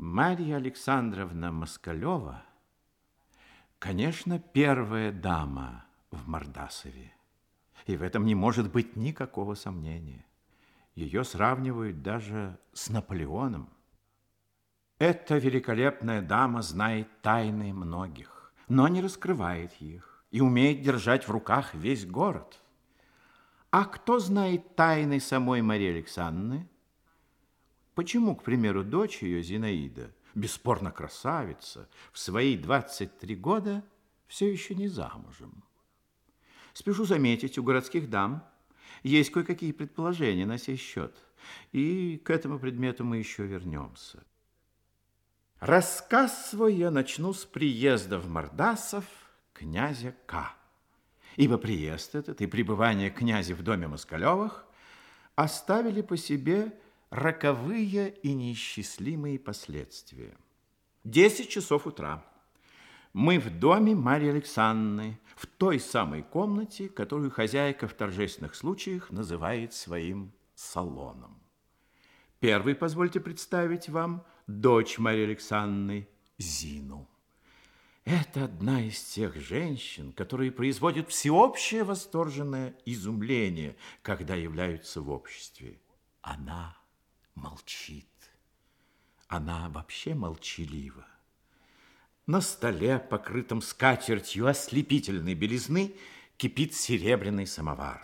Марья Александровна Москалева, конечно, первая дама в Мордасове. И в этом не может быть никакого сомнения. Ее сравнивают даже с Наполеоном. Эта великолепная дама знает тайны многих, но не раскрывает их и умеет держать в руках весь город. А кто знает тайны самой Марии Александровны? Почему, к примеру, дочь ее, Зинаида, бесспорно красавица, в свои 23 года все еще не замужем? Спешу заметить, у городских дам есть кое-какие предположения на сей счет, и к этому предмету мы еще вернемся. Рассказ свой я начну с приезда в Мордасов князя К. Ибо приезд этот и пребывание князя в доме Москалевых оставили по себе роковые и неисчислимые последствия. Десять часов утра. Мы в доме Марии Александры, в той самой комнате, которую хозяйка в торжественных случаях называет своим салоном. Первый, позвольте представить вам, дочь Марии Александры Зину. Это одна из тех женщин, которые производят всеобщее восторженное изумление, когда являются в обществе. Она молчит. Она вообще молчалива. На столе, покрытом скатертью ослепительной белизны, кипит серебряный самовар.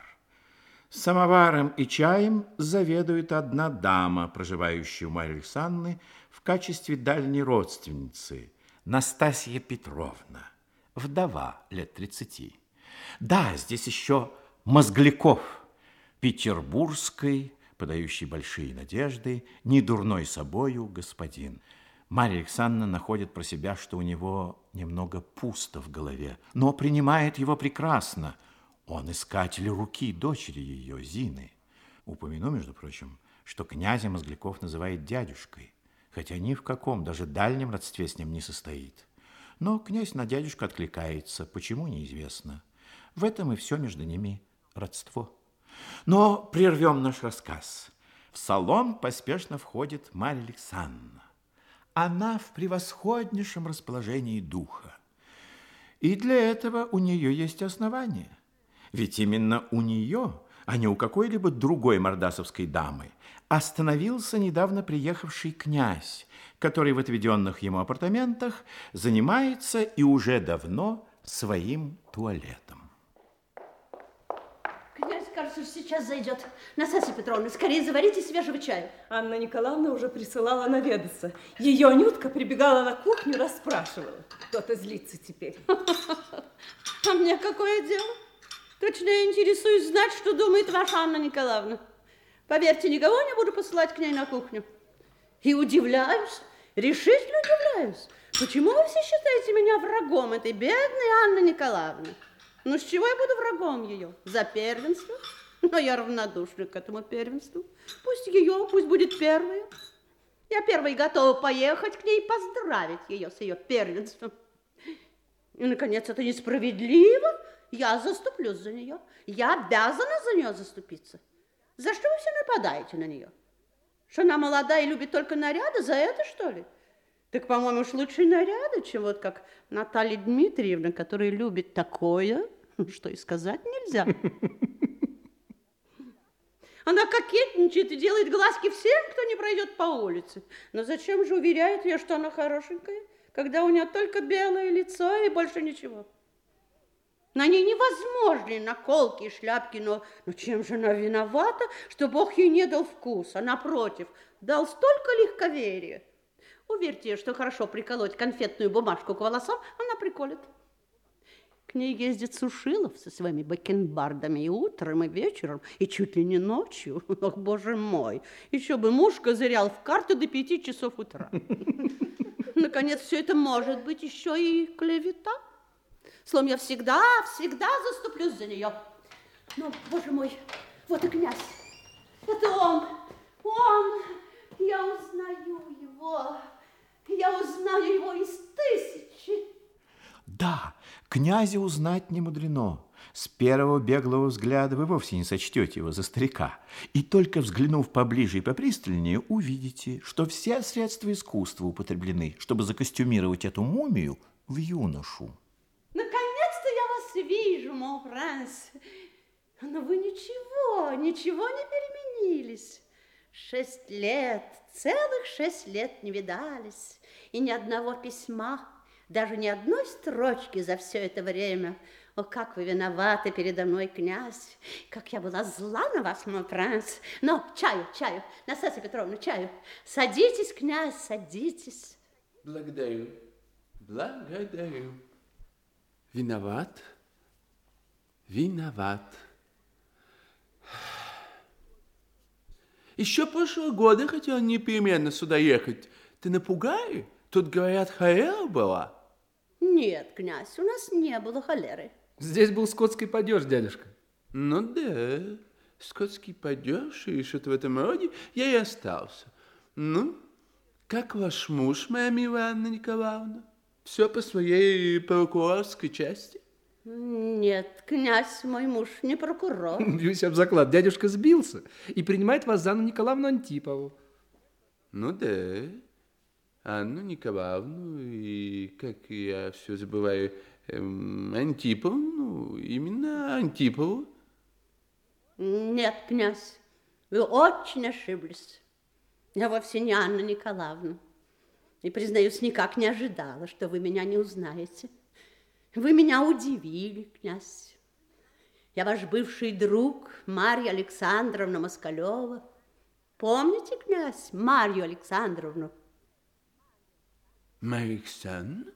Самоваром и чаем заведует одна дама, проживающая у Марьи Александры в качестве дальней родственницы, Настасья Петровна, вдова лет 30. Да, здесь еще Мозгляков, петербургской подающий большие надежды, не дурной собою господин. Марья Александровна находит про себя, что у него немного пусто в голове, но принимает его прекрасно. Он искатель руки дочери ее, Зины. Упомяну, между прочим, что князя Мозгляков называет дядюшкой, хотя ни в каком, даже дальнем родстве с ним не состоит. Но князь на дядюшку откликается, почему неизвестно. В этом и все между ними родство. Но прервем наш рассказ. В салон поспешно входит Марья Александровна. Она в превосходнейшем расположении духа. И для этого у нее есть основания. Ведь именно у нее, а не у какой-либо другой мордасовской дамы, остановился недавно приехавший князь, который в отведенных ему апартаментах занимается и уже давно своим туалетом кажется, сейчас зайдет. Настасья Петровна, скорее заварите свежего чая. Анна Николаевна уже присылала наведаться. Ее Анютка прибегала на кухню, расспрашивала. Кто-то злится теперь. А мне какое дело? Точно я интересуюсь знать, что думает ваша Анна Николаевна. Поверьте, никого не буду посылать к ней на кухню. И удивляюсь, решительно удивляюсь. Почему вы все считаете меня врагом этой бедной Анны Николаевны? Ну, с чего я буду врагом ее? За первенство? Но я равнодушна к этому первенству. Пусть ее, пусть будет первая. Я первой готова поехать к ней и поздравить ее с ее первенством. И, наконец, это несправедливо. Я заступлюсь за нее. Я обязана за нее заступиться. За что вы все нападаете на нее? Что она молодая и любит только наряды? За это, что ли? Так, по-моему, уж лучше наряды, чем вот как Наталья Дмитриевна, которая любит такое, что и сказать нельзя. Она кокетничает и делает глазки всем, кто не пройдет по улице. Но зачем же уверяет ее, что она хорошенькая, когда у нее только белое лицо и больше ничего? На ней невозможны наколки и шляпки, но, но чем же она виновата, что Бог ей не дал вкуса? Напротив, дал столько легковерия. Уверьте, что хорошо приколоть конфетную бумажку к волосам, она приколет. К ней ездит Сушилов со своими бакенбардами и утром, и вечером, и чуть ли не ночью. Ох, боже мой, еще бы муж козырял в карты до пяти часов утра. Наконец, все это может быть еще и клевета. Словом, я всегда, всегда заступлюсь за нее. Но, боже мой, вот и князь. Это он, он, я узнаю его. Я узнаю его из тысячи. Да, князя узнать не мудрено. С первого беглого взгляда вы вовсе не сочтете его за старика. И только взглянув поближе и попристальнее, увидите, что все средства искусства употреблены, чтобы закостюмировать эту мумию в юношу. Наконец-то я вас вижу, мой Франс. Но вы ничего, ничего не переменились. Шесть лет, целых шесть лет не видались, и ни одного письма, даже ни одной строчки за все это время. О, как вы виноваты передо мной, князь, как я была зла на вас, мой Франц. Но чаю, чаю, Настасья Петровна, чаю. Садитесь, князь, садитесь. Благодарю, благодарю. Виноват, виноват. Еще прошлого года хотел непременно сюда ехать. Ты напугай? Тут, говорят, холера была. Нет, князь, у нас не было холеры. Здесь был скотский падеж, дядюшка. Ну да, скотский падеж и что-то в этом роде, я и остался. Ну, как ваш муж, моя милая Анна Николаевна? Все по своей прокурорской части? Нет, князь, мой муж не прокурор. Бьюсь об заклад, дядюшка сбился и принимает вас за Анну Николаевну Антипову. Ну да, Анну Николаевну и, как я все забываю, эм, Антипову, ну, именно Антипову. Нет, князь, вы очень ошиблись. Я вовсе не Анна Николаевна. И, признаюсь, никак не ожидала, что вы меня не узнаете. Вы меня удивили, князь. Я ваш бывший друг Марья Александровна Москалева. Помните, князь, Марью Александровну? Марья Александровна?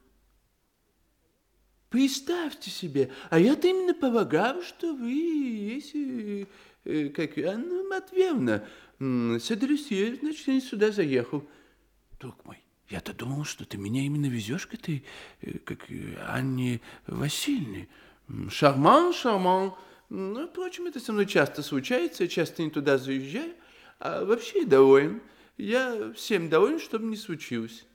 Представьте себе, а я-то именно полагал, что вы есть, э, э, как Анна Матвеевна, м, с адресой, значит, я сюда заехал. Друг мой, я-то думал, что ты меня именно везешь к этой, э, как Анне Васильевне. Шарман, шарман. Ну, впрочем, это со мной часто случается, я часто не туда заезжаю, а вообще доволен. Я всем доволен, чтобы не случилось.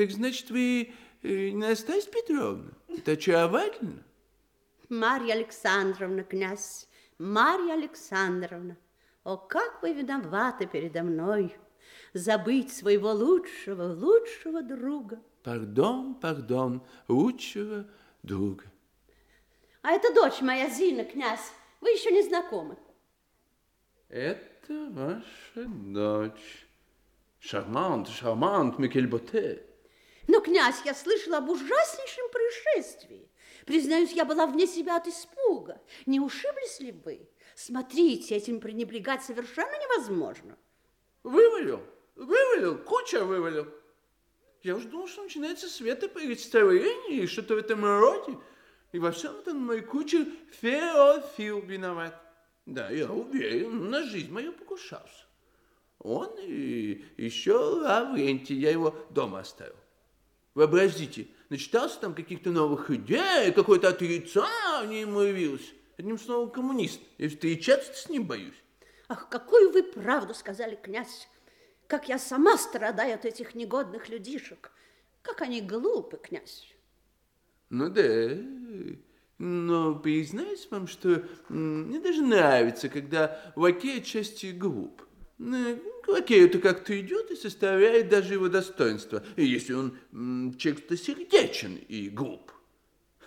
Так значит, вы э, Настасья Петровна? Это очаровательно. Марья Александровна, князь, Марья Александровна, о, как вы виноваты передо мной забыть своего лучшего, лучшего друга. Пардон, пардон, лучшего друга. А это дочь моя Зина, князь, вы еще не знакомы. Это ваша дочь. Шармант, шармант, Микель Боте. Но, князь, я слышала об ужаснейшем происшествии. Признаюсь, я была вне себя от испуга. Не ушиблись ли вы? Смотрите, этим пренебрегать совершенно невозможно. Вывалил, вывалил, куча вывалил. Я уж думал, что начинается светопредставление и что-то в этом роде. И во всем этом мой кучер Феофил виноват. Да, я уверен, на жизнь мою покушался. Он и еще Лаврентий, я его дома оставил. Вообразите, начитался там каких-то новых идей, какое-то отрицание ему явилось. Одним словом, коммунист. Я встречаться с ним боюсь. Ах, какую вы правду сказали, князь! Как я сама страдаю от этих негодных людишек! Как они глупы, князь! Ну да, но признаюсь вам, что мне даже нравится, когда лакей отчасти глуп. Лакею-то как-то идет и составляет даже его достоинство, если он человек-то сердечен и глуп.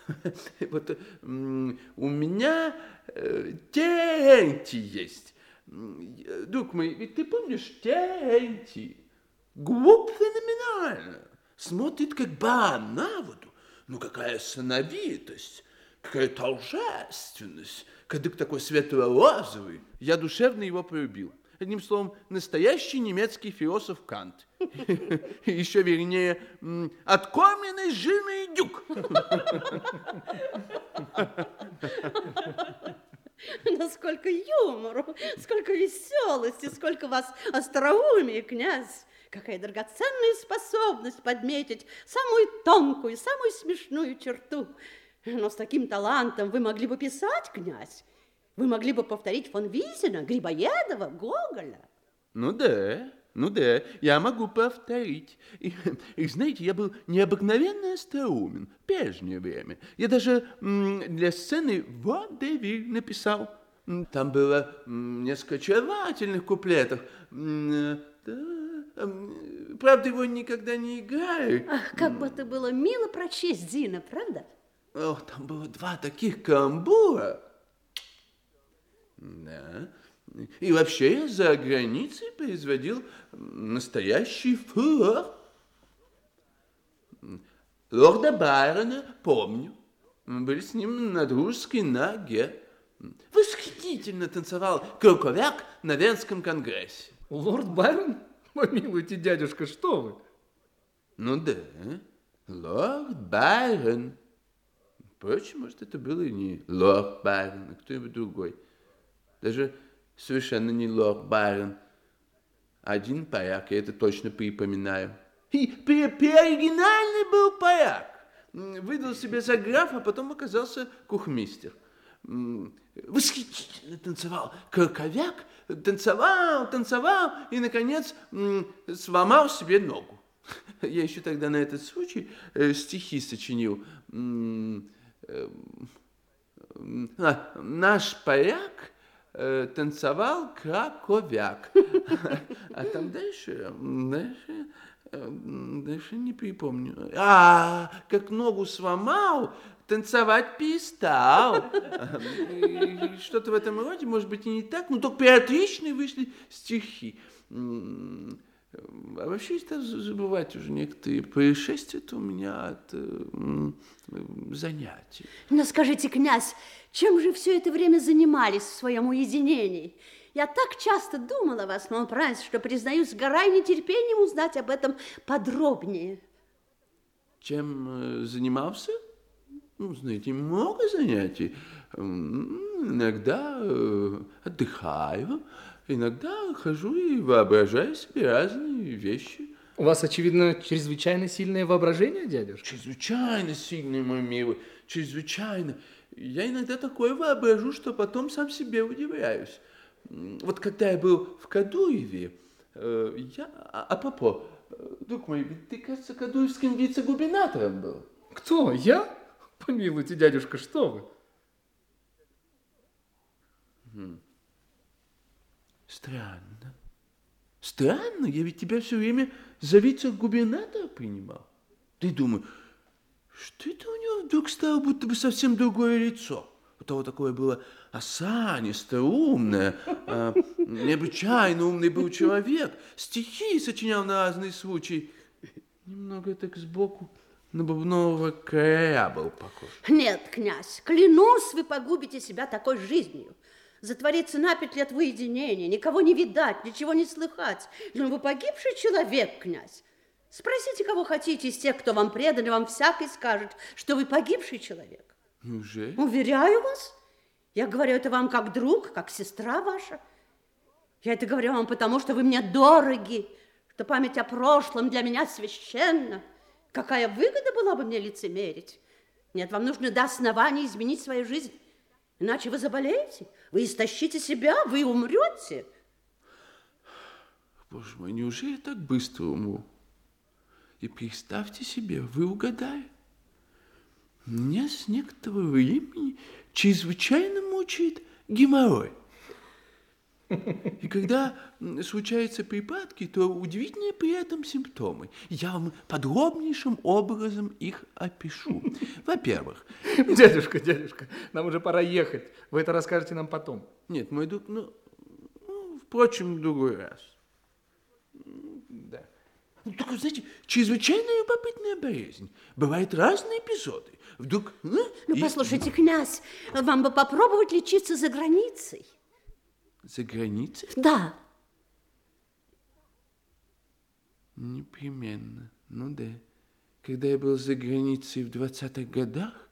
Вот у меня э, Терентий есть. Э, Друг мой, ведь ты помнишь Терентий? Глуп феноменально. Смотрит, как баран на воду. Ну, какая сыновитость, какая торжественность. Кадык такой светло-розовый. Я душевно его полюбил. Одним словом, настоящий немецкий философ Кант. Еще вернее, откормленный жирный дюк. Но сколько юмору, сколько веселости, сколько вас остроумия, князь! Какая драгоценная способность подметить самую тонкую, самую смешную черту. Но с таким талантом вы могли бы писать, князь. Вы могли бы повторить фон Визина, Грибоедова, Гоголя. Ну да, Ну да, я могу повторить. И, и знаете, я был необыкновенно остроумен в прежнее время. Я даже для сцены «Водевиль» написал. Там было несколько очаровательных куплетов. Да, правда, его никогда не играли. Ах, как бы это было мило прочесть, Зина, правда? Ох, там было два таких камбура. Да. И вообще я за границей производил настоящий фурор. Лорда Байрона помню. Мы были с ним на дружеской ноге. Восхитительно танцевал Круковяк на Венском конгрессе. Лорд Байрон? Помилуйте, дядюшка, что вы? Ну да, лорд Байрон. Впрочем, может, это был и не лорд Байрон, а кто-нибудь другой. Даже совершенно не лорд Байрон. Один поляк, я это точно припоминаю. И при, оригинальный был поляк. Выдал себя за графа, а потом оказался кухмистер. Восхитительно танцевал краковяк, танцевал, танцевал и, наконец, сломал себе ногу. Я еще тогда на этот случай э, стихи сочинил. Э, а, Наш поляк танцевал краковяк. А там дальше, дальше, э, дальше не припомню. А, как ногу сломал, танцевать перестал. Что-то в этом роде, может быть, и не так, но только отличные вышли стихи. А вообще, если забывать уже некоторые происшествия, то у меня от э, занятий. Но скажите, князь, чем же все это время занимались в своем уединении? Я так часто думала о вас, мой пранц, что, признаюсь, сгорай нетерпением узнать об этом подробнее. Чем э, занимался? Ну, знаете, много занятий. Иногда э, отдыхаю, иногда хожу и воображаю себе разные вещи. У вас, очевидно, чрезвычайно сильное воображение, дядюшка? Чрезвычайно сильный, мой милый, чрезвычайно. Я иногда такое воображу, что потом сам себе удивляюсь. Вот когда я был в Кадуеве, э, я... А, папа, э, друг мой, ведь ты, кажется, кадуевским вице-губернатором был. Кто? Я? Помилуйте, дядюшка, что вы? Странно. Странно, я ведь тебя все время за вице-губернатора принимал. Ты думаешь, что это у него вдруг стало будто бы совсем другое лицо? У того такое было осанистое, умное, а, необычайно умный был человек, стихи сочинял на разные случаи. Немного так сбоку на бубнового короля был похож. Нет, князь, клянусь, вы погубите себя такой жизнью. Затвориться на пять лет в уединении, никого не видать, ничего не слыхать. Но вы погибший человек, князь. Спросите, кого хотите из тех, кто вам предан, и вам всякий скажет, что вы погибший человек. Неужели? Уверяю вас, я говорю это вам как друг, как сестра ваша. Я это говорю вам потому, что вы мне дороги, что память о прошлом для меня священна. Какая выгода была бы мне лицемерить? Нет, вам нужно до основания изменить свою жизнь. Иначе вы заболеете, вы истощите себя, вы умрете. Боже мой, неужели так быстро умру? И представьте себе, вы угадали. Меня с некоторого времени чрезвычайно мучает геморрой. И когда случаются припадки, то удивительные при этом симптомы. Я вам подробнейшим образом их опишу. Во-первых, Дядюшка, дядюшка, нам уже пора ехать. Вы это расскажете нам потом. нет, мой друг, ну, ну, впрочем, в другой раз. Да. Ну, только, знаете, чрезвычайно любопытная болезнь. Бывают разные эпизоды. Вдруг... м, Ну, и- послушайте, князь, вам бы попробовать лечиться за границей. За границей? Да, Непременно. Ну да. Когда я был за границей в 20-х годах,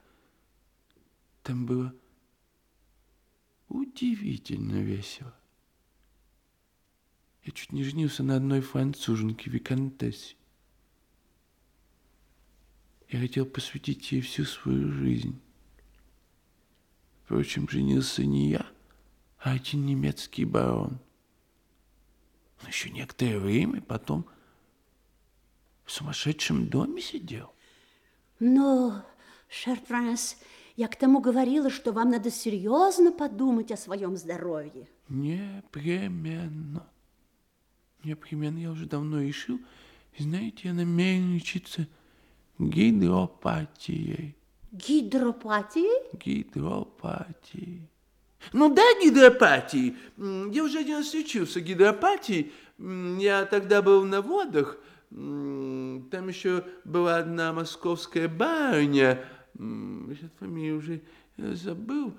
там было удивительно весело. Я чуть не женился на одной француженке, виконтессе. Я хотел посвятить ей всю свою жизнь. Впрочем, женился не я, один немецкий барон. Он еще некоторое время потом в сумасшедшем доме сидел. Но, шер Франс, я к тому говорила, что вам надо серьезно подумать о своем здоровье. Непременно. Непременно я уже давно решил. И знаете, я намерен лечиться гидропатией. Гидропатией? Гидропатией. Ну да, гидропатии. Я уже один раз лечился гидропатией. М, Я тогда был на водах. Там еще была одна московская барыня. Сейчас фамилию уже э, забыл.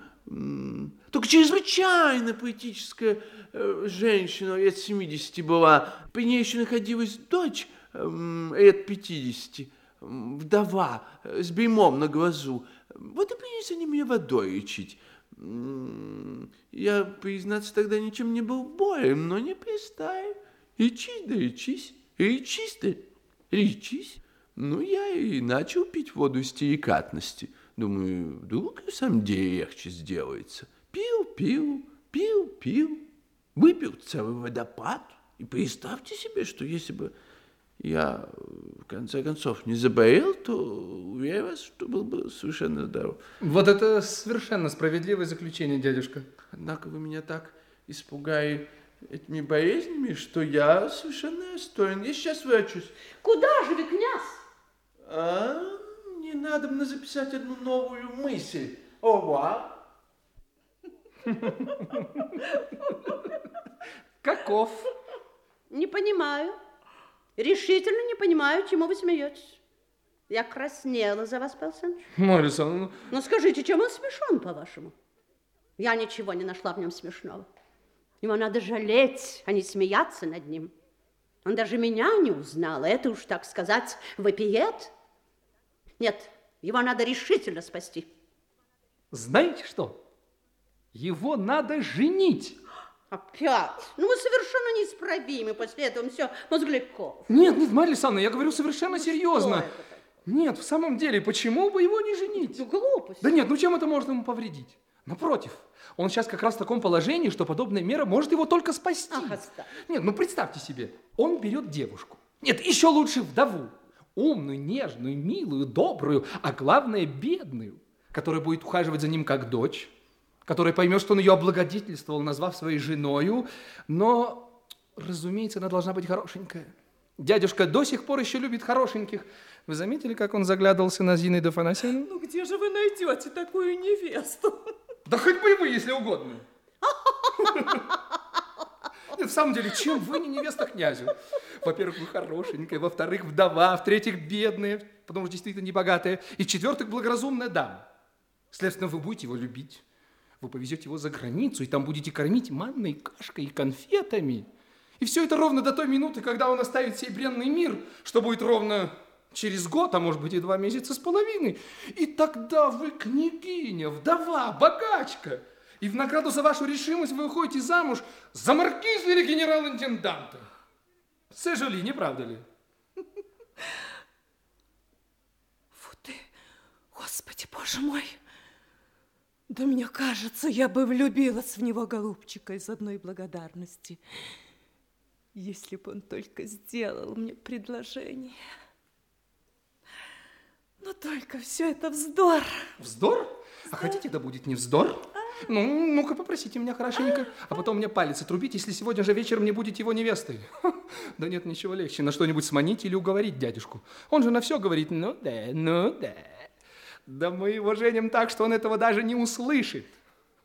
Только чрезвычайно поэтическая э, женщина, лет 70 была. При ней еще находилась дочь лет 50, м, вдова, э, с беймом на глазу. Вот и принялись они меня водой лечить. Я, признаться, тогда ничем не был болен, но не пристаю. Лечись да лечись, лечись да лечись. Ну, я и начал пить воду из деликатности. Думаю, вдруг и в самом деле легче сделается. Пил, пил, пил, пил. Выпил целый водопад. И представьте себе, что если бы я, в конце концов, не заболел, то уверяю вас, что был бы совершенно здоров. Вот это совершенно справедливое заключение, дядюшка. Однако вы меня так испугали этими болезнями, что я совершенно расстроен. Я сейчас врачусь. Куда же вы, князь? А, не надо мне записать одну новую мысль. Ова. Каков? Не понимаю. Решительно не понимаю, чему вы смеетесь. Я краснела за вас, Павел Александрович. Марья Александровна, ну, Ну скажите, чем он смешон, по-вашему? Я ничего не нашла в нем смешного. Его надо жалеть, а не смеяться над ним. Он даже меня не узнал. Это уж, так сказать, вопиет. Нет, его надо решительно спасти. знаете что? Его надо женить. Опять? Ну, вы совершенно неисправимы. После этого все Мозгляков. Нет, нет, Марья Александровна, я говорю совершенно серьезно. Это такое? Нет, в самом деле, почему бы его не женить? Ну, глупость. Да нет, ну чем это может ему повредить? Напротив, он сейчас как раз в таком положении, что подобная мера может его только спасти. Ах, оставь. Нет, ну представьте себе, он берет девушку. Нет, еще лучше вдову. Умную, нежную, милую, добрую, а главное, бедную, которая будет ухаживать за ним как дочь, которая поймет, что он ее облагодетельствовал, назвав своей женою, но, разумеется, она должна быть хорошенькая. Дядюшка до сих пор еще любит хорошеньких. Вы заметили, как он заглядывался на Зинаиду Афанасьевну? Ну где же вы найдете такую невесту? Да хоть бы и вы, если угодно. Нет, в самом деле, чем вы не невеста князю? Во-первых, вы хорошенькая, во-вторых, вдова, в-третьих, бедная, потому что действительно небогатая, и в-четвертых, благоразумная дама. Следственно, вы будете его любить. Вы повезете его за границу, и там будете кормить манной кашкой и конфетами. И все это ровно до той минуты, когда он оставит сей бренный мир, что будет ровно через год, а может быть и два месяца с половиной. И тогда вы княгиня, вдова, богачка. И в награду за вашу решимость вы выходите замуж за маркиза или генерал-интенданта. Сожали, не правда ли? Фу ты, Господи, Боже мой! Да мне кажется, я бы влюбилась в него, голубчика, из одной благодарности. Если бы он только сделал мне предложение. Но только все это вздор. Вздор? А хотите, да будет не вздор? Ну, ну-ка попросите меня хорошенько, а потом мне палец отрубить, если сегодня же вечером не будете его невестой. Да нет ничего легче, на что-нибудь сманить или уговорить дядюшку. Он же на все говорит, ну да, ну да. Да мы его женим так, что он этого даже не услышит.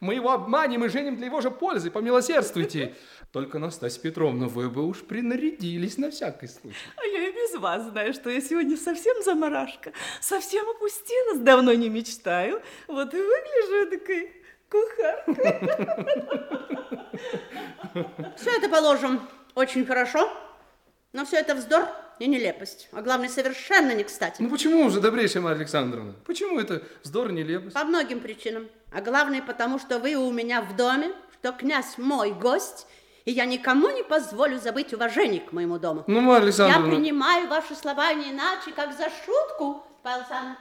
Мы его обманем и женим для его же пользы, помилосердствуйте. Только, Настасья Петровна, вы бы уж принарядились на всякий случай. А я и без вас знаю, что я сегодня совсем заморашка, совсем опустилась, давно не мечтаю. Вот и выгляжу такой кухаркой. Все это, положим, очень хорошо, но все это вздор и нелепость. А главное, совершенно не кстати. Ну почему же, добрейшая Марья Александровна? Почему это вздор и нелепость? По многим причинам. А главное, потому что вы у меня в доме, что князь мой гость, и я никому не позволю забыть уважение к моему дому. Ну, Марья Я Александровна... принимаю ваши слова не иначе, как за шутку, Павел Александрович.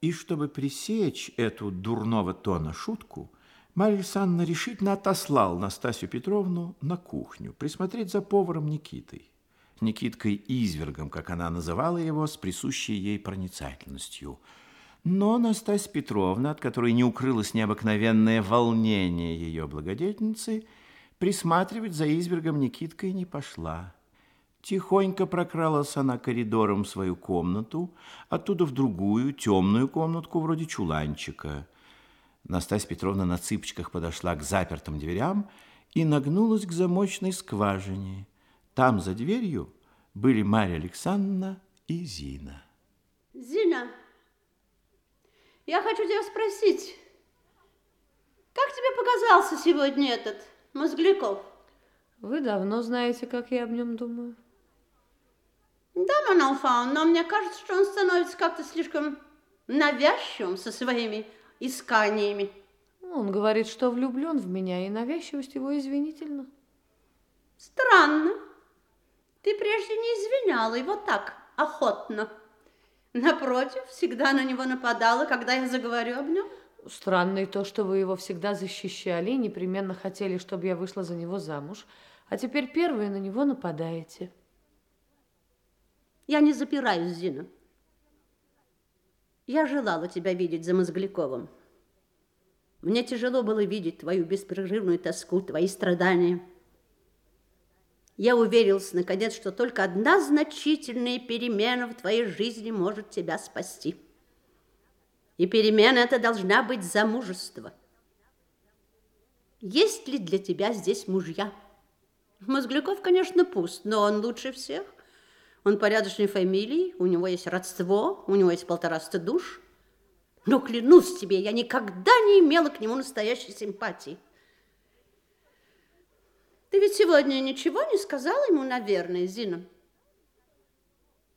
И чтобы пресечь эту дурного тона шутку, Марья Александровна решительно отослал Настасью Петровну на кухню присмотреть за поваром Никитой. Никиткой Извергом, как она называла его, с присущей ей проницательностью. Но Настасья Петровна, от которой не укрылось необыкновенное волнение ее благодетельницы, присматривать за Извергом Никиткой не пошла. Тихонько прокралась она коридором в свою комнату, оттуда в другую, темную комнатку, вроде чуланчика. Настасья Петровна на цыпочках подошла к запертым дверям и нагнулась к замочной скважине. Там за дверью были Марья Александровна и Зина. Зина, я хочу тебя спросить, как тебе показался сегодня этот Мозгляков? Вы давно знаете, как я об нем думаю. Да, Маналфаун, но мне кажется, что он становится как-то слишком навязчивым со своими исканиями. Он говорит, что влюблен в меня, и навязчивость его извинительна. Странно. Ты прежде не извиняла его так охотно. Напротив, всегда на него нападала, когда я заговорю об нем. Странно и то, что вы его всегда защищали и непременно хотели, чтобы я вышла за него замуж, а теперь первые на него нападаете. Я не запираюсь, Зина. Я желала тебя видеть за Мозгляковым. Мне тяжело было видеть твою беспрерывную тоску, твои страдания. Я уверился, наконец, что только одна значительная перемена в твоей жизни может тебя спасти. И перемена эта должна быть замужество. Есть ли для тебя здесь мужья? Мозгляков, конечно, пуст, но он лучше всех. Он порядочной фамилии, у него есть родство, у него есть полтораста душ. Но клянусь тебе, я никогда не имела к нему настоящей симпатии. Ты ведь сегодня ничего не сказала ему, наверное, Зина?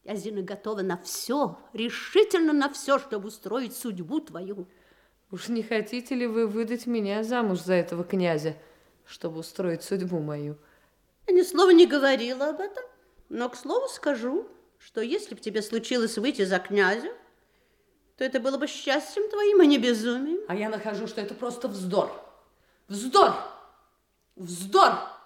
Я, Зина, готова на все, решительно на все, чтобы устроить судьбу твою. Уж не хотите ли вы выдать меня замуж за этого князя, чтобы устроить судьбу мою? Я ни слова не говорила об этом. Но, к слову, скажу, что если бы тебе случилось выйти за князя, то это было бы счастьем твоим, а не безумием. А я нахожу, что это просто вздор. Вздор! Вздор!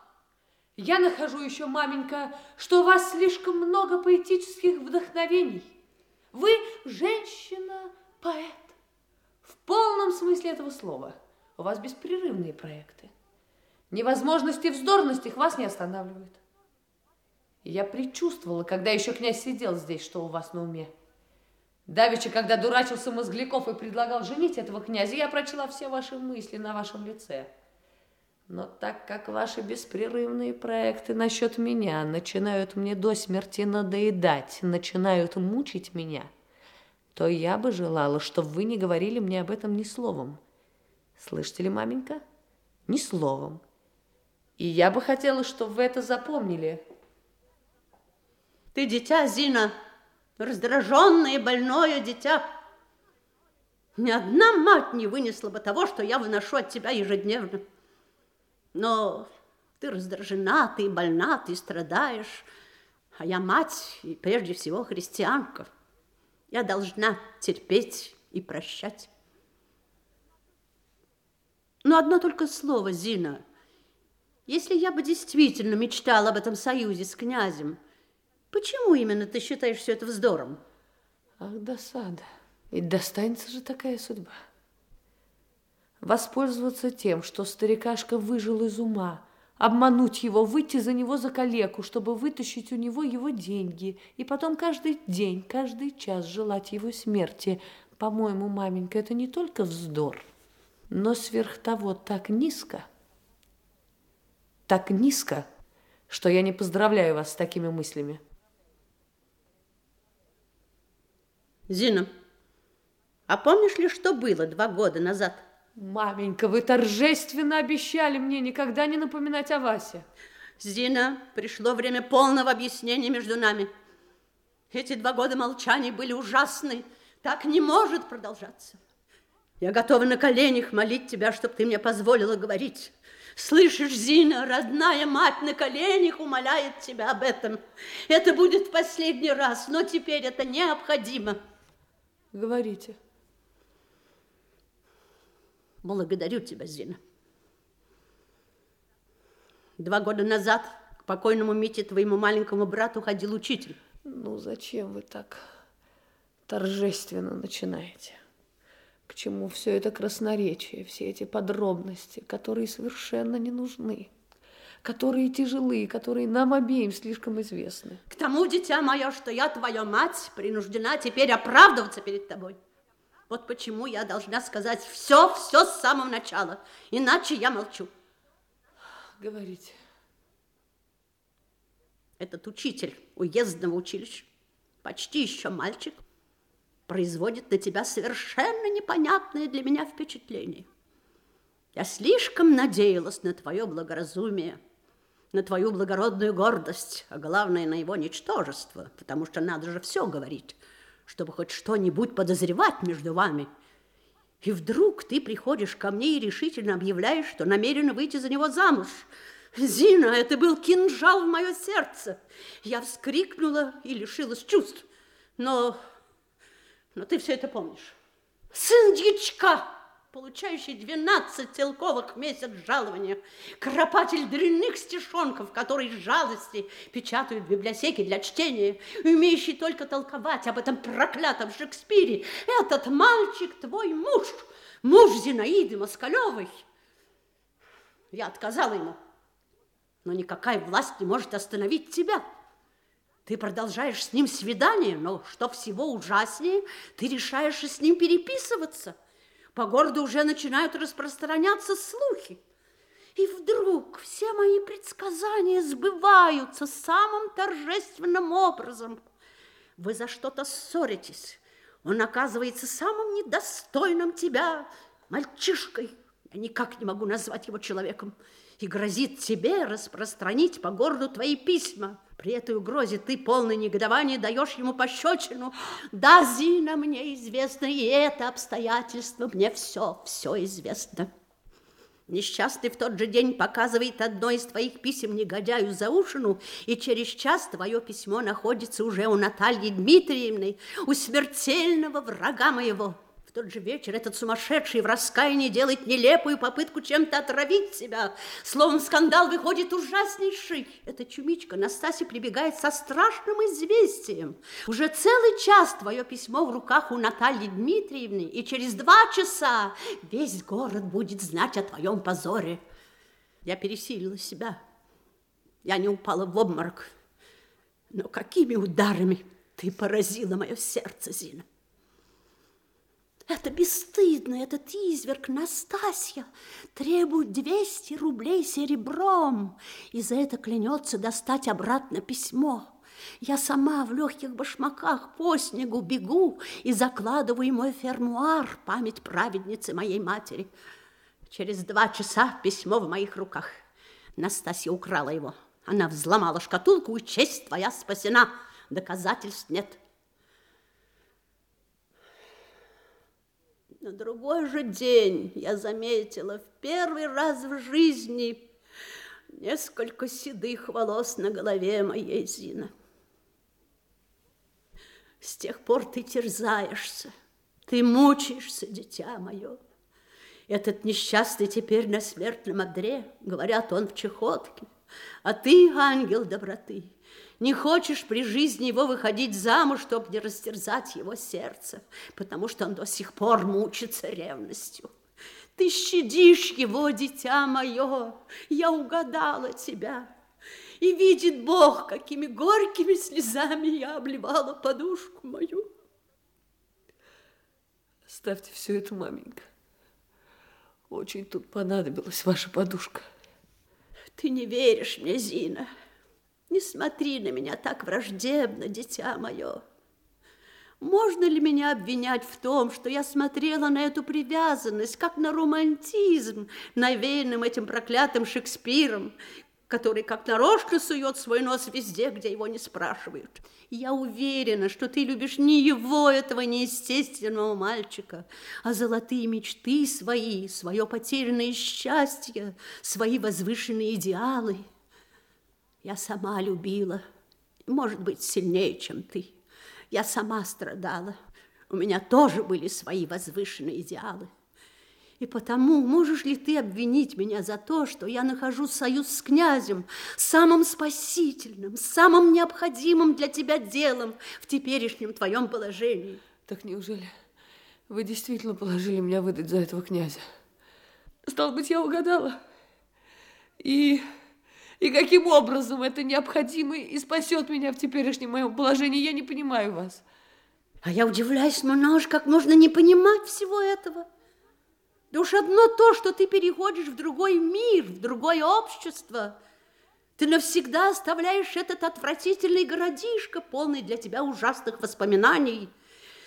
Я нахожу еще, маменька, что у вас слишком много поэтических вдохновений. Вы женщина-поэт. В полном смысле этого слова. У вас беспрерывные проекты. Невозможности и вздорность их вас не останавливают. Я предчувствовала, когда еще князь сидел здесь, что у вас на уме. Давеча, когда дурачился Мозгляков и предлагал женить этого князя, я прочла все ваши мысли на вашем лице. Но так как ваши беспрерывные проекты насчет меня начинают мне до смерти надоедать, начинают мучить меня, то я бы желала, чтобы вы не говорили мне об этом ни словом. Слышите ли, маменька? Ни словом. И я бы хотела, чтобы вы это запомнили. Ты дитя, Зина, раздраженное и больное дитя. Ни одна мать не вынесла бы того, что я выношу от тебя ежедневно. Но ты раздражена, ты больна, ты страдаешь, а я мать и прежде всего христианка. Я должна терпеть и прощать. Но одно только слово, Зина. Если я бы действительно мечтала об этом союзе с князем, Почему именно ты считаешь все это вздором? Ах, досада. Ведь достанется же такая судьба. Воспользоваться тем, что старикашка выжил из ума, обмануть его, выйти за него за калеку, чтобы вытащить у него его деньги, и потом каждый день, каждый час желать его смерти. По-моему, маменька, это не только вздор, но сверх того так низко, так низко, что я не поздравляю вас с такими мыслями. Зина, а помнишь ли, что было два года назад? Маменька, вы торжественно обещали мне никогда не напоминать о Васе. Зина, пришло время полного объяснения между нами. Эти два года молчания были ужасны. Так не может продолжаться. Я готова на коленях молить тебя, чтобы ты мне позволила говорить. Слышишь, Зина, родная мать на коленях умоляет тебя об этом. Это будет в последний раз, но теперь это необходимо. Говорите. Благодарю тебя, Зина. Два года назад к покойному Мите, твоему маленькому брату, ходил учитель. Ну, зачем вы так торжественно начинаете? К чему все это красноречие, все эти подробности, которые совершенно не нужны, которые тяжелые, которые нам обеим слишком известны? К тому, дитя мое, что я, твоя мать, принуждена теперь оправдываться перед тобой. Вот почему я должна сказать все, все с самого начала, иначе я молчу. Говорите. Этот учитель уездного училища, почти еще мальчик, производит на тебя совершенно непонятное для меня впечатление. Я слишком надеялась на твое благоразумие, на твою благородную гордость, а главное, на его ничтожество, потому что надо же все говорить, чтобы хоть что-нибудь подозревать между вами. И вдруг ты приходишь ко мне и решительно объявляешь, что намерена выйти за него замуж. Зина, это был кинжал в мое сердце. Я вскрикнула и лишилась чувств. Но, но ты все это помнишь. Сын дьячка! Получающий 12 целковых в месяц жалования, кропатель дрянных стишонков, который из жалости печатают в библиотеке для чтения, умеющий только толковать об этом проклятом Шекспире. Этот мальчик твой муж, муж Зинаиды Москалевой. Я отказала ему, но никакая власть не может остановить тебя. Ты продолжаешь с ним свидание, но, что всего ужаснее, ты решаешь с ним переписываться – по городу уже начинают распространяться слухи. И вдруг все мои предсказания сбываются самым торжественным образом. Вы за что-то ссоритесь. Он оказывается самым недостойным тебя мальчишкой. Я никак не могу назвать его человеком. И грозит тебе распространить по городу твои письма. При этой угрозе ты, полный негодования, даешь ему пощечину. Да, Зина, мне известно, и это обстоятельство мне все, все известно. Несчастный в тот же день показывает одно из твоих писем негодяю Заушину, и через час твое письмо находится уже у Натальи Дмитриевны, у смертельного врага моего. Тот же вечер этот сумасшедший в раскаянии делает нелепую попытку чем-то отравить себя. Словом, скандал выходит ужаснейший. Эта чумичка Настасья прибегает со страшным известием. Уже целый час твое письмо в руках у Натальи Дмитриевны, и через два часа весь город будет знать о твоем позоре. Я пересилила себя. Я не упала в обморок. Но какими ударами ты поразила мое сердце, Зина. Это бесстыдно, этот изверг Настасья требует 200 рублей серебром и за это клянется достать обратно письмо. Я сама в легких башмаках по снегу бегу и закладываю мой фермуар, память праведницы моей матери. Через два часа письмо в моих руках. Настасья украла его. Она взломала шкатулку, и честь твоя спасена. Доказательств нет. На другой же день я заметила в первый раз в жизни несколько седых волос на голове моей Зина. С тех пор ты терзаешься, ты мучаешься, дитя мое. Этот несчастный теперь на смертном одре, говорят, он в чехотке. А ты, ангел доброты, не хочешь при жизни его выходить замуж, чтобы не растерзать его сердце, потому что он до сих пор мучится ревностью. Ты щадишь его, дитя мое, я угадала тебя. И видит Бог, какими горькими слезами я обливала подушку мою. Ставьте все это, маменька. Очень тут понадобилась ваша подушка. Ты не веришь мне, Зина. Не смотри на меня так враждебно, дитя мое. Можно ли меня обвинять в том, что я смотрела на эту привязанность, как на романтизм, навеянным этим проклятым Шекспиром, который как нарочно сует свой нос везде, где его не спрашивают. Я уверена, что ты любишь не его, этого неестественного мальчика, а золотые мечты свои, свое потерянное счастье, свои возвышенные идеалы – я сама любила, может быть, сильнее, чем ты. Я сама страдала. У меня тоже были свои возвышенные идеалы. И потому можешь ли ты обвинить меня за то, что я нахожу союз с князем, самым спасительным, самым необходимым для тебя делом в теперешнем твоем положении? Так неужели вы действительно положили меня выдать за этого князя? Стало быть, я угадала. И, и каким образом это необходимо и спасет меня в теперешнем моем положении, я не понимаю вас. А я удивляюсь, Монаж, как можно не понимать всего этого. Да уж одно то, что ты переходишь в другой мир, в другое общество. Ты навсегда оставляешь этот отвратительный городишко, полный для тебя ужасных воспоминаний.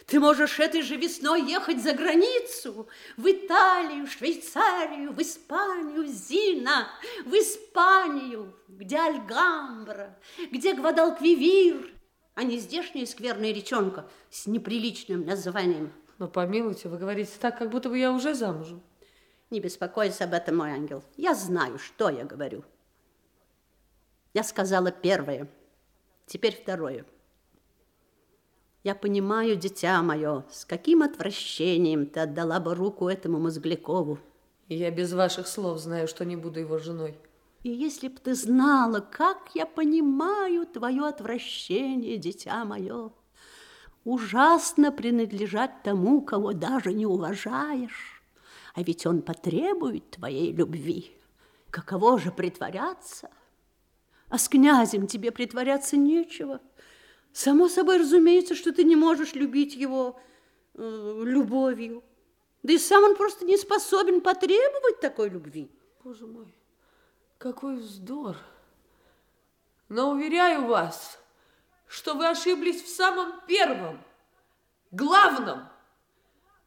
Ты можешь этой же весной ехать за границу, в Италию, Швейцарию, в Испанию, Зина, в Испанию, где Альгамбра, где Гвадалквивир, а не здешняя скверная речонка с неприличным названием. Но помилуйте, вы говорите так, как будто бы я уже замужем. Не беспокойся об этом, мой ангел. Я знаю, что я говорю. Я сказала первое, теперь второе. Я понимаю, дитя мое, с каким отвращением ты отдала бы руку этому Мозглякову. Я без ваших слов знаю, что не буду его женой. И если б ты знала, как я понимаю твое отвращение, дитя мое, ужасно принадлежать тому, кого даже не уважаешь, а ведь он потребует твоей любви. Каково же притворяться? А с князем тебе притворяться нечего. Само собой разумеется, что ты не можешь любить его э, любовью. Да и сам он просто не способен потребовать такой любви. Боже мой, какой вздор. Но уверяю вас, что вы ошиблись в самом первом, главном.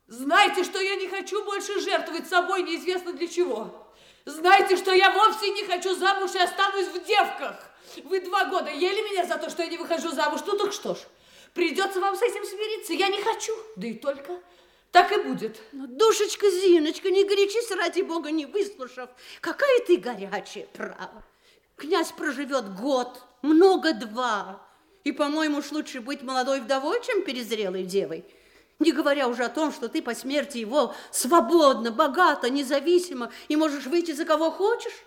Знайте, что я не хочу больше жертвовать собой неизвестно для чего. Знайте, что я вовсе не хочу замуж и останусь в девках. Вы два года ели меня за то, что я не выхожу замуж. Ну так что ж, придется вам с этим смириться. Я не хочу, да и только так и будет. Ну, душечка Зиночка, не горячись, ради бога, не выслушав. Какая ты горячая, право. Князь проживет год, много два. И, по-моему, уж лучше быть молодой вдовой, чем перезрелой девой. Не говоря уже о том, что ты по смерти его свободно, богато, независимо и можешь выйти за кого хочешь.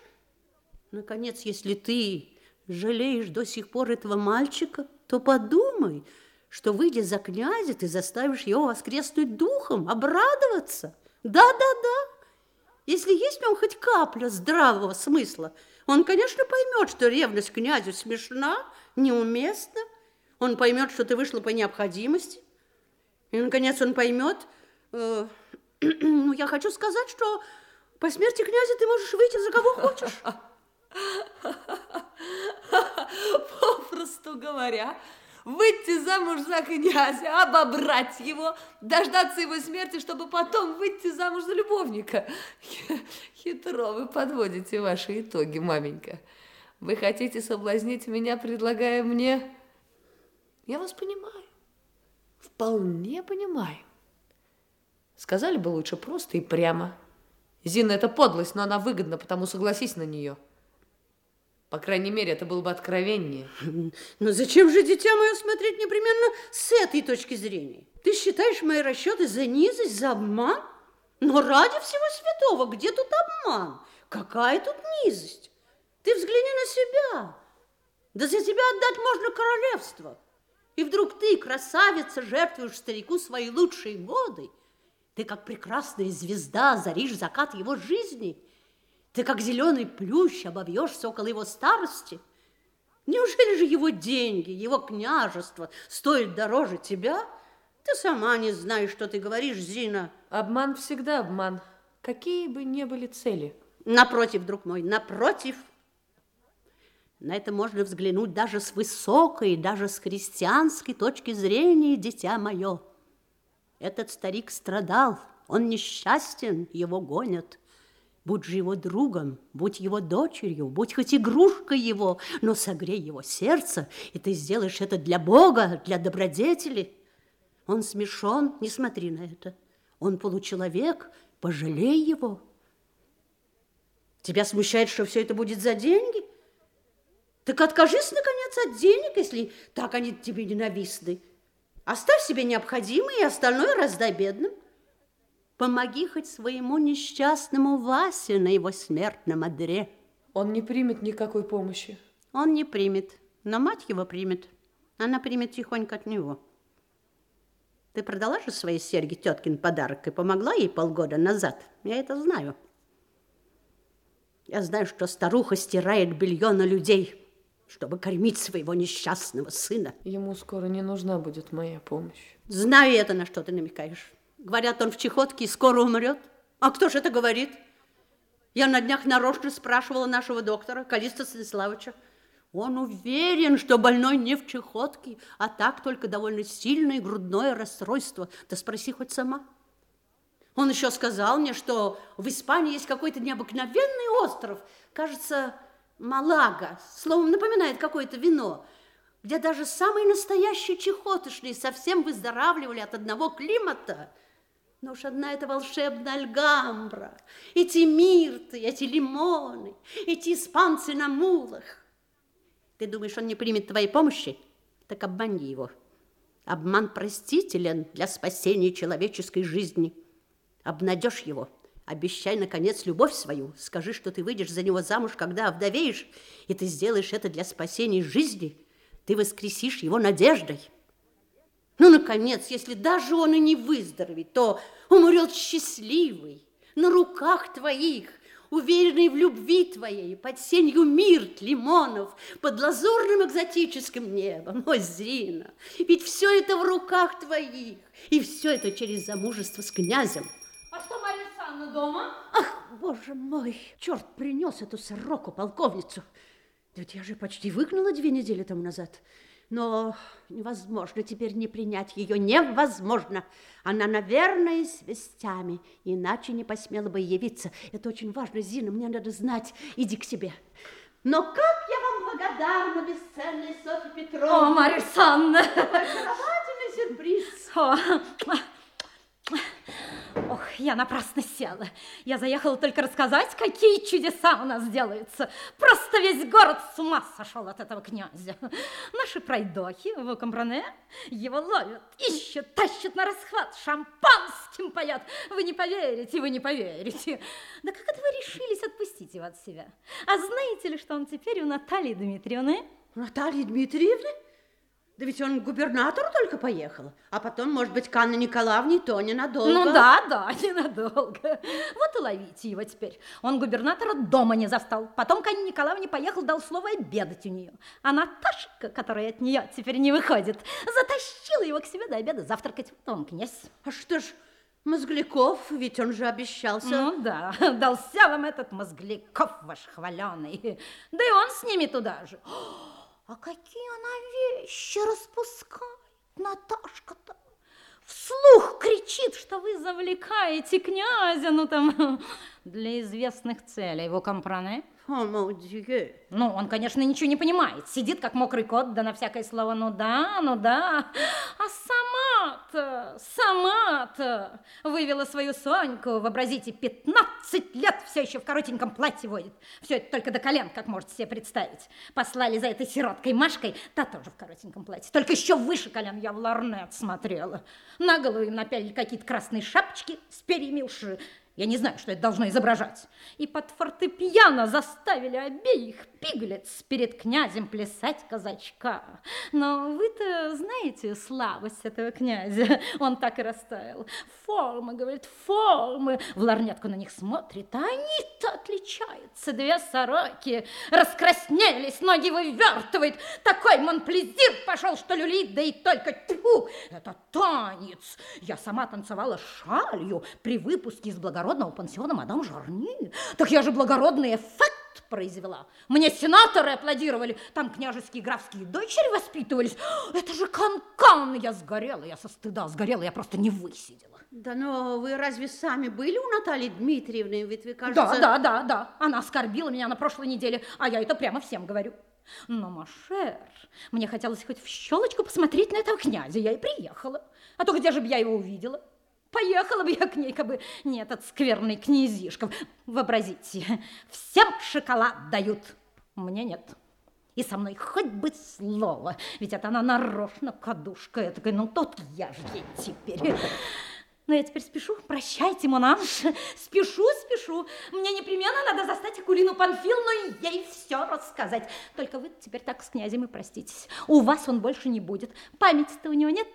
Наконец, если ты жалеешь до сих пор этого мальчика, то подумай, что, выйдя за князя, ты заставишь его воскреснуть духом, обрадоваться. Да-да-да. Если есть в нем хоть капля здравого смысла, он, конечно, поймет, что ревность князю смешна, неуместна. Он поймет, что ты вышла по необходимости. И, наконец, он поймет, э, ну, я хочу сказать, что по смерти князя ты можешь выйти за кого хочешь. Попросту говоря, выйти замуж за князя, обобрать его, дождаться его смерти, чтобы потом выйти замуж за любовника. Хитро вы подводите ваши итоги, маменька. Вы хотите соблазнить меня, предлагая мне... Я вас понимаю, вполне понимаю. Сказали бы лучше просто и прямо. Зина, это подлость, но она выгодна, потому согласись на нее. По крайней мере, это было бы откровеннее. Но зачем же, дитя мое, смотреть непременно с этой точки зрения? Ты считаешь мои расчеты за низость, за обман? Но ради всего святого, где тут обман? Какая тут низость? Ты взгляни на себя. Да за тебя отдать можно королевство. И вдруг ты, красавица, жертвуешь старику свои лучшие годы. Ты, как прекрасная звезда, заришь закат его жизни – ты, как зеленый плющ, обовьешься около его старости. Неужели же его деньги, его княжество стоят дороже тебя? Ты сама не знаешь, что ты говоришь, Зина. Обман всегда обман, какие бы ни были цели. Напротив, друг мой, напротив. На это можно взглянуть даже с высокой, даже с христианской точки зрения, дитя мое. Этот старик страдал, он несчастен, его гонят. Будь же его другом, будь его дочерью, будь хоть игрушкой его, но согрей его сердце, и ты сделаешь это для Бога, для добродетели. Он смешон, не смотри на это. Он получеловек, пожалей его. Тебя смущает, что все это будет за деньги? Так откажись, наконец, от денег, если так они тебе ненавистны. Оставь себе необходимое, и остальное раздай бедным. Помоги хоть своему несчастному Васе на его смертном одре. Он не примет никакой помощи. Он не примет, но мать его примет. Она примет тихонько от него. Ты продала же свои серьги теткин подарок и помогла ей полгода назад. Я это знаю. Я знаю, что старуха стирает белье на людей, чтобы кормить своего несчастного сына. Ему скоро не нужна будет моя помощь. Знаю это, на что ты намекаешь. Говорят, он в чехотке и скоро умрет. А кто же это говорит? Я на днях нарочно спрашивала нашего доктора, Калиста Станиславовича. Он уверен, что больной не в чехотке, а так только довольно сильное грудное расстройство. Да спроси хоть сама. Он еще сказал мне, что в Испании есть какой-то необыкновенный остров, кажется, Малага, словом, напоминает какое-то вино, где даже самые настоящие чехотошные совсем выздоравливали от одного климата. Но уж одна эта волшебная альгамбра, эти мирты, эти лимоны, эти испанцы на мулах. Ты думаешь, он не примет твоей помощи? Так обмани его. Обман простителен для спасения человеческой жизни. Обнадежь его, обещай, наконец, любовь свою. Скажи, что ты выйдешь за него замуж, когда овдовеешь, и ты сделаешь это для спасения жизни. Ты воскресишь его надеждой. Ну, наконец, если даже он и не выздоровеет, то умрет счастливый, на руках твоих, уверенный в любви твоей, под сенью мирт, лимонов, под лазурным экзотическим небом. О, Зина, ведь все это в руках твоих, и все это через замужество с князем. А что, Марья Александровна дома? Ах, боже мой, черт принес эту сороку полковницу. Да ведь я же почти выгнала две недели тому назад. Но невозможно теперь не принять ее, невозможно. Она, наверное, с вестями, иначе не посмела бы явиться. Это очень важно, Зина, мне надо знать. Иди к себе. Но как я вам благодарна, бесценная Софья Петровна. О, Марья Александровна! Очаровательный сюрприз. О, Ох, я напрасно села. Я заехала только рассказать, какие чудеса у нас делаются. Просто весь город с ума сошел от этого князя. Наши пройдохи в Компране его ловят, ищут, тащат на расхват, шампанским поят. Вы не поверите, вы не поверите. Да как это вы решились отпустить его от себя? А знаете ли, что он теперь у Натальи Дмитриевны? Наталья Дмитриевна? Да ведь он к губернатору только поехал, а потом, может быть, к Анне Николаевне, то ненадолго. Ну да, да, ненадолго. Вот и ловите его теперь. Он губернатора дома не застал. Потом к Анне Николаевне поехал, дал слово обедать у нее. А Наташка, которая от нее теперь не выходит, затащила его к себе до обеда завтракать. Вот он князь. А что ж, Мозгляков, ведь он же обещался. Ну да, дался вам этот Мозгляков ваш хваленый. Да и он с ними туда же. А какие она вещи распускает, Наташка-то. Вслух кричит, что вы завлекаете князя, ну там, для известных целей. Вы компране? Ну, он, конечно, ничего не понимает. Сидит, как мокрый кот, да на всякое слово «ну да, ну да». А сама-то, сама-то вывела свою Соньку, вообразите, 15 лет все еще в коротеньком платье водит. Все это только до колен, как можете себе представить. Послали за этой сироткой Машкой, та тоже в коротеньком платье. Только еще выше колен я в ларнет смотрела. На голову им напялили какие-то красные шапочки с перьями уши. Я не знаю, что это должно изображать. И под фортепиано заставили обеих пиглиц перед князем плясать казачка. Но вы-то знаете слабость этого князя. Он так и растаял. Формы, говорит, формы. В ларнетку на них смотрит, а они-то отличаются. Две сороки раскраснелись, ноги вывертывает. Такой монплезир пошел, что люлит, да и только тьфу. Это танец. Я сама танцевала шалью при выпуске из благородного пансиона мадам Жарни. Так я же благородный эффект произвела. Мне сенаторы аплодировали, там княжеские графские дочери воспитывались. Это же канкан! Я сгорела, я со стыда сгорела, я просто не высидела. Да но вы разве сами были у Натальи Дмитриевны? Ведь вы, кажется... Да, да, да, да. Она оскорбила меня на прошлой неделе, а я это прямо всем говорю. Но, Машер, мне хотелось хоть в щелочку посмотреть на этого князя, я и приехала. А то где же бы я его увидела? Поехала бы я к ней, как бы не этот скверный князишка. Вообразите, всем шоколад дают, мне нет. И со мной хоть бы слово, ведь это она нарочно кадушка. Я такая, ну тот я же ей теперь. Но я теперь спешу. Прощайте, Монанж. Спешу, спешу. Мне непременно надо застать Акулину Панфиловну и ей все рассказать. Только вы теперь так с князем и проститесь. У вас он больше не будет. Памяти-то у него нет.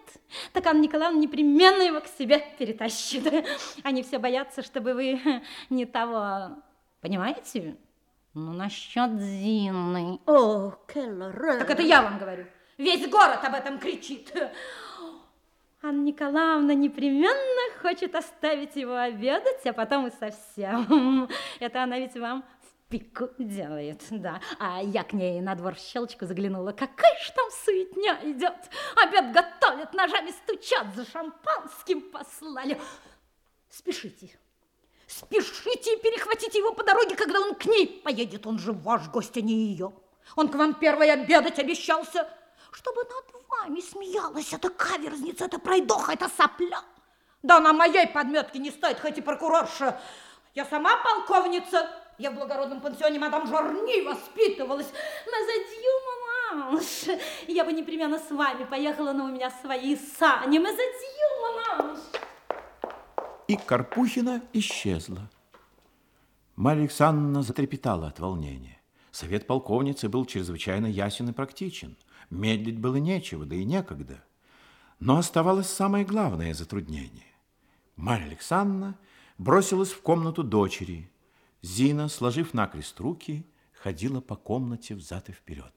Так Анна Николаевна непременно его к себе перетащит. Они все боятся, чтобы вы не того... Понимаете? Ну, насчет Зины. О, Келлер. Так это я вам говорю. Весь город об этом кричит. Анна Николаевна непременно хочет оставить его обедать, а потом и совсем. Это она ведь вам в пику делает, да. А я к ней на двор в щелочку заглянула. Какая ж там суетня идет. Обед готовят, ножами стучат, за шампанским послали. Спешите. Спешите и перехватите его по дороге, когда он к ней поедет. Он же ваш гость, а не ее. Он к вам первый обедать обещался, чтобы над вами смеялась эта каверзница, эта пройдоха, эта сопля. Да на моей подметке не стоит, хоть и прокурорша. Я сама полковница. Я в благородном пансионе мадам Жорни воспитывалась. На задью, Я бы непременно с вами поехала, но у меня свои сани. Мы задью, И Карпухина исчезла. Марья Александровна затрепетала от волнения. Совет полковницы был чрезвычайно ясен и практичен. Медлить было нечего, да и некогда. Но оставалось самое главное затруднение. Марья Александровна бросилась в комнату дочери. Зина, сложив накрест руки, ходила по комнате взад и вперед.